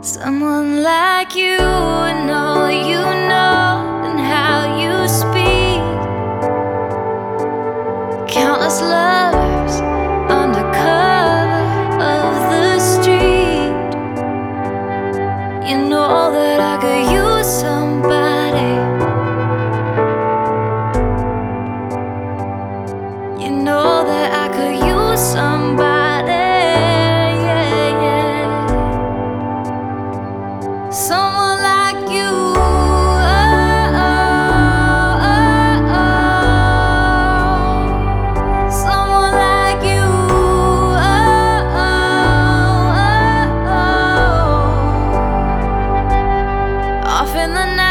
Someone like you and all you know and how you speak. Countless love. in the night.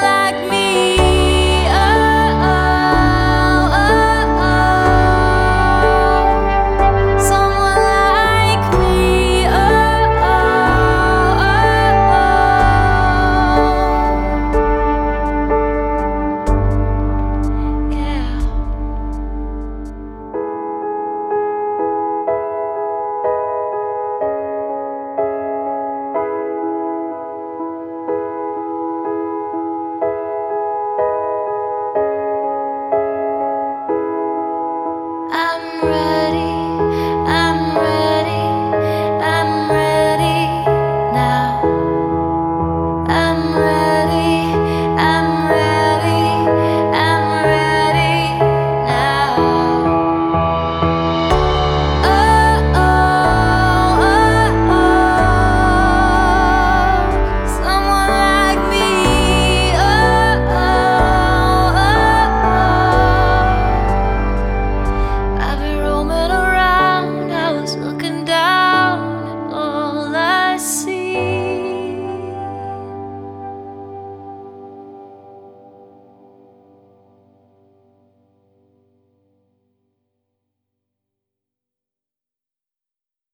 like me.